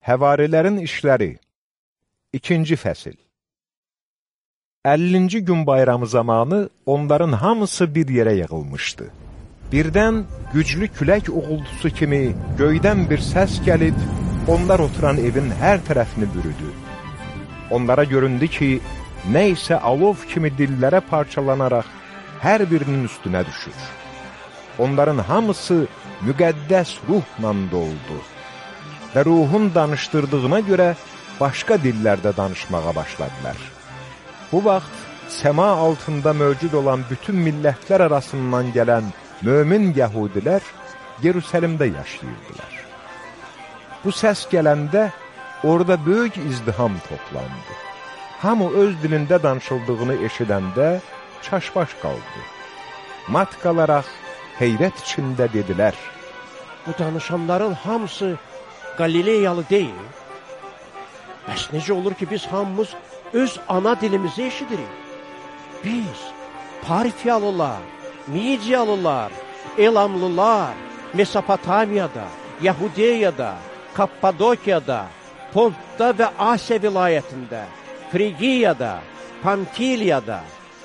Həvarilərin işləri 2-ci fəsil 50-ci gün bayramı zamanı onların hamısı bir yerə yığılmışdı. Birdən güclü külək uğultusu kimi göydən bir səs gəlib, onlar oturan evin hər tərəfini bürüdü. Onlara göründü ki, nə isə alov kimi dillərə parçalanaraq hər birinin üstünə düşür. Onların hamısı müqəddəs ruhla doldu və ruhun danışdırdığına görə başqa dillərdə danışmağa başladılar. Bu vaxt səma altında mövcud olan bütün millətlər arasından gələn mömin yəhudilər Yerusəlimdə yaşayırdılar. Bu səs gələndə orada böyük izdiham toplandı. Hamı öz dilində danışıldığını eşidəndə çaşbaş qaldı. Mat qalaraq heyrət içində dedilər, Bu danışanların hamısı Qalileyalı deyil. Bəs necə olur ki, biz hamımız öz ana dilimizi eşidirik? Biz Parfiyalılar, Midiyalılar, Elamlılar, Mesopotamiyada, Yahudiyada, Kappadokiyada, Pontda və Asiya vilayətində, Frigiyada, Pampiliyada,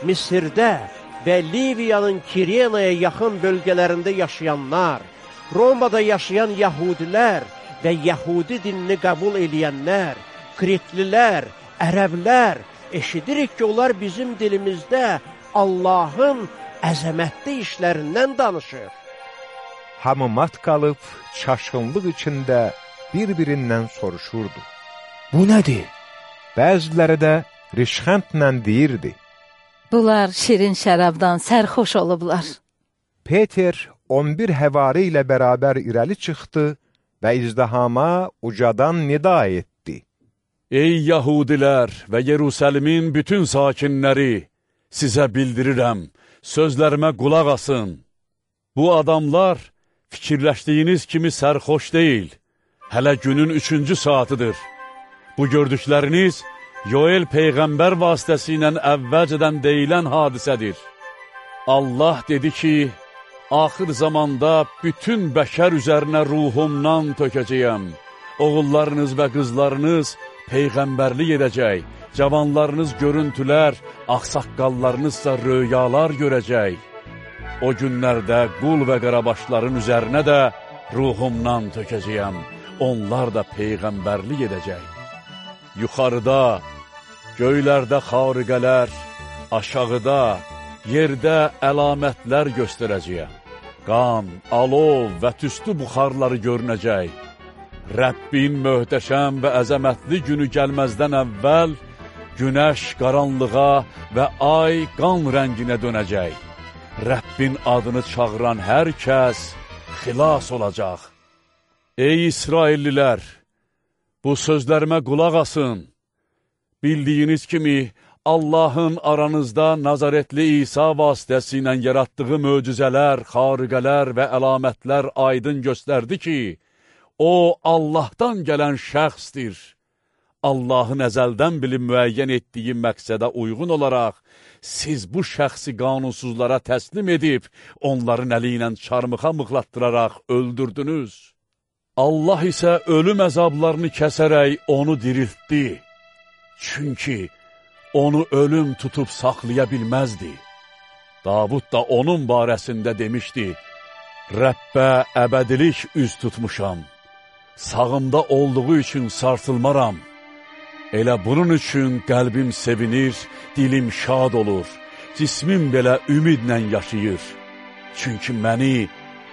Misirdə və Liviyanın Kirenaya yaxın bölgələrində yaşayanlar, Romada yaşayan Yahudilər və Yəhudi dinini qəbul eləyənlər, Kritlilər, Ərəblər, eşidirik ki, onlar bizim dilimizdə Allahın əzəmətli işlərindən danışır. hamı mat qalıb çaşqınlıq içində bir-birindən soruşurdu. Bu nədir? Bəziləri də rişxəndlə deyirdi. Bunlar şirin şərabdan sərxoş olublar. Peter 11 həvari ilə bərabər irəli çıxdı və izdihama ucadan nida etdi. Ey Yahudilər və Yerusəlimin bütün sakinləri, sizə bildirirəm, sözlərimə qulaq asın. Bu adamlar fikirləşdiyiniz kimi sərxoş deyil, hələ günün üçüncü saatıdır. Bu gördükləriniz Yoel Peyğəmbər vasitəsilə əvvəlcədən deyilən hadisədir. Allah dedi ki, axır zamanda bütün bəşər üzərinə ruhumdan tökəcəyəm. Oğullarınız və qızlarınız peyğəmbərlik edəcək, cavanlarınız görüntülər, ağsaqqallarınızsa röyalar görəcək. O günlərdə qul və qarabaşların üzərinə də ruhumdan tökəcəyəm, onlar da peyğəmbərlik edəcək. Yuxarıda, göylərdə xariqələr, aşağıda, yerdə əlamətlər göstərəcəyəm. Qan, alov və tüstü buxarları görünəcək. Rəbbin möhtəşəm və əzəmətli günü gəlməzdən əvvəl günəş qaranlığa və ay qan rənginə dönəcək. Rəbbin adını çağıran hər kəs xilas olacaq. Ey İsraillilər! Bu sözlərimə qulaq asın. Bildiyiniz kimi, Allahın aranızda Nazaretli İsa vasitəsilə yaratdığı möcüzələr, xariqələr və əlamətlər aydın göstərdi ki, O, Allahdan gələn şəxsdir. Allahın əzəldən bilib müəyyən etdiyi məqsədə uyğun olaraq, siz bu şəxsi qanunsuzlara təslim edib, onların əli ilə çarmıxa mıxlatdıraraq öldürdünüz. Allah isə ölüm əzablarını kəsərək onu diriltdi. Çünki onu ölüm tutub saxlaya bilməzdi. Davud da onun barəsində demişdi, Rəbbə əbədilik üz tutmuşam, sağımda olduğu üçün sarsılmaram. Elə bunun üçün qəlbim sevinir, dilim şad olur, cismim belə ümidlə yaşayır. Çünki məni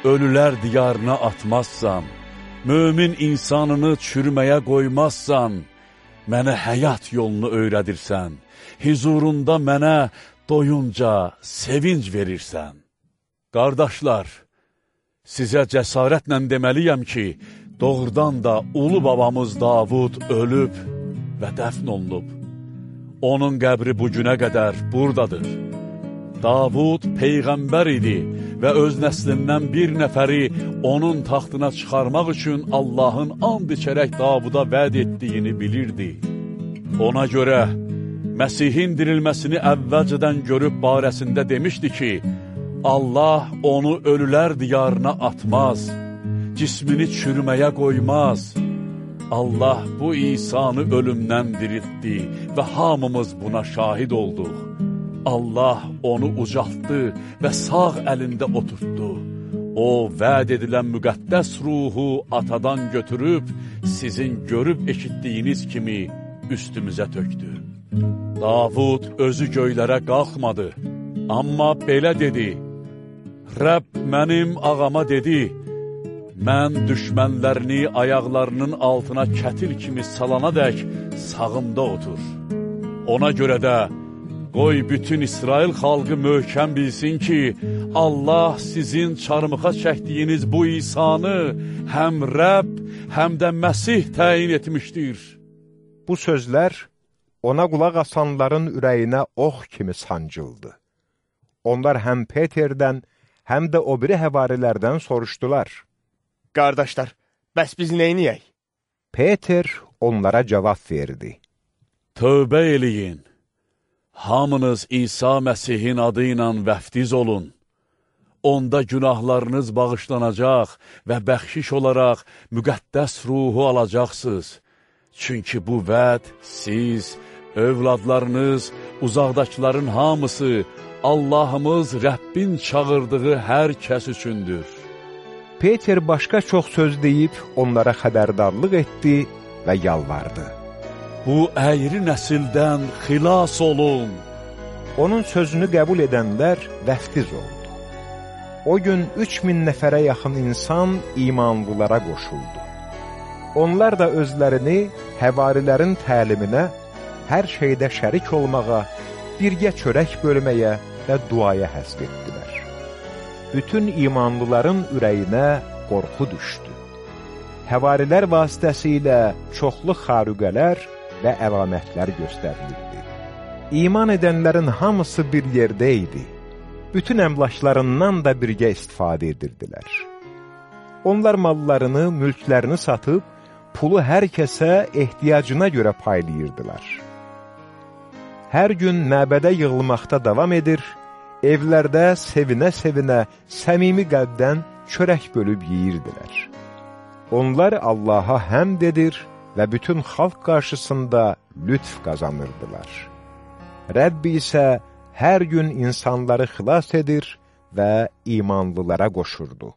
ölülər diyarına atmazsan, mömin insanını çürüməyə qoymazsan, mənə həyat yolunu öyrədirsən, hizurunda mənə doyunca sevinc verirsən. Qardaşlar, sizə cəsarətlə deməliyəm ki, doğrudan da ulu babamız Davud ölüb və dəfn olunub. Onun qəbri bu günə qədər buradadır. Davud Peyğəmbər idi və öz nəslindən bir nəfəri onun taxtına çıxarmaq üçün Allahın and içərək Davuda vəd etdiyini bilirdi. Ona görə Məsihin dirilməsini əvvəlcədən görüb barəsində demişdi ki, Allah onu ölülər diyarına atmaz, cismini çürüməyə qoymaz. Allah bu İsanı ölümdən diriltdi və hamımız buna şahid olduq. Allah onu ucaltdı və sağ əlində oturtdu. O, vəd edilən müqəddəs ruhu atadan götürüb, sizin görüb eşitdiyiniz kimi üstümüzə tökdü. Davud özü göylərə qalxmadı, amma belə dedi, Rəbb mənim ağama dedi, Mən düşmənlərini ayaqlarının altına kətil kimi salana dək sağımda otur. Ona görə də qoy bütün İsrail xalqı möhkəm bilsin ki, Allah sizin çarmıxa çəkdiyiniz bu İsanı həm Rəbb, həm də Məsih təyin etmişdir. Bu sözlər ona qulaq asanların ürəyinə ox kimi sancıldı. Onlar həm Peterdən, həm də o biri həvarilərdən soruşdular. Qardaşlar, bəs biz neyniyək? Peter onlara cavab verdi. Tövbə eləyin. Hamınız İsa Məsihin adı ilə vəftiz olun. Onda günahlarınız bağışlanacaq və bəxşiş olaraq müqəddəs ruhu alacaqsınız. Çünki bu vəd siz, övladlarınız, uzaqdakıların hamısı, Allahımız Rəbbin çağırdığı hər kəs üçündür. Peter başqa çox söz deyib onlara xəbərdarlıq etdi və yalvardı. Bu əyri nəsildən xilas olun. Onun sözünü qəbul edənlər vəftiz oldu. O gün 3000 nəfərə yaxın insan imanlılara qoşuldu. Onlar da özlərini həvarilərin təliminə, hər şeydə şərik olmağa, birgə çörək bölməyə və duaya həsb etdilər. Bütün imanlıların ürəyinə qorxu düşdü. Həvarilər vasitəsilə çoxlu xarüqələr və əlamətlər göstərilirdi. İman edənlərin hamısı bir yerdə idi. Bütün əmlaklarından da birgə istifadə edirdilər. Onlar mallarını, mülklərini satıb, pulu hər kəsə ehtiyacına görə paylayırdılar. Hər gün məbədə yığılmaqda davam edir, evlərdə sevinə-sevinə, səmimi qəlbdən çörək bölüb yeyirdilər. Onlar Allaha həmd edir və bütün xalq qarşısında lütf qazanırdılar. Rəbbi isə hər gün insanları xilas edir və imanlılara qoşurdu.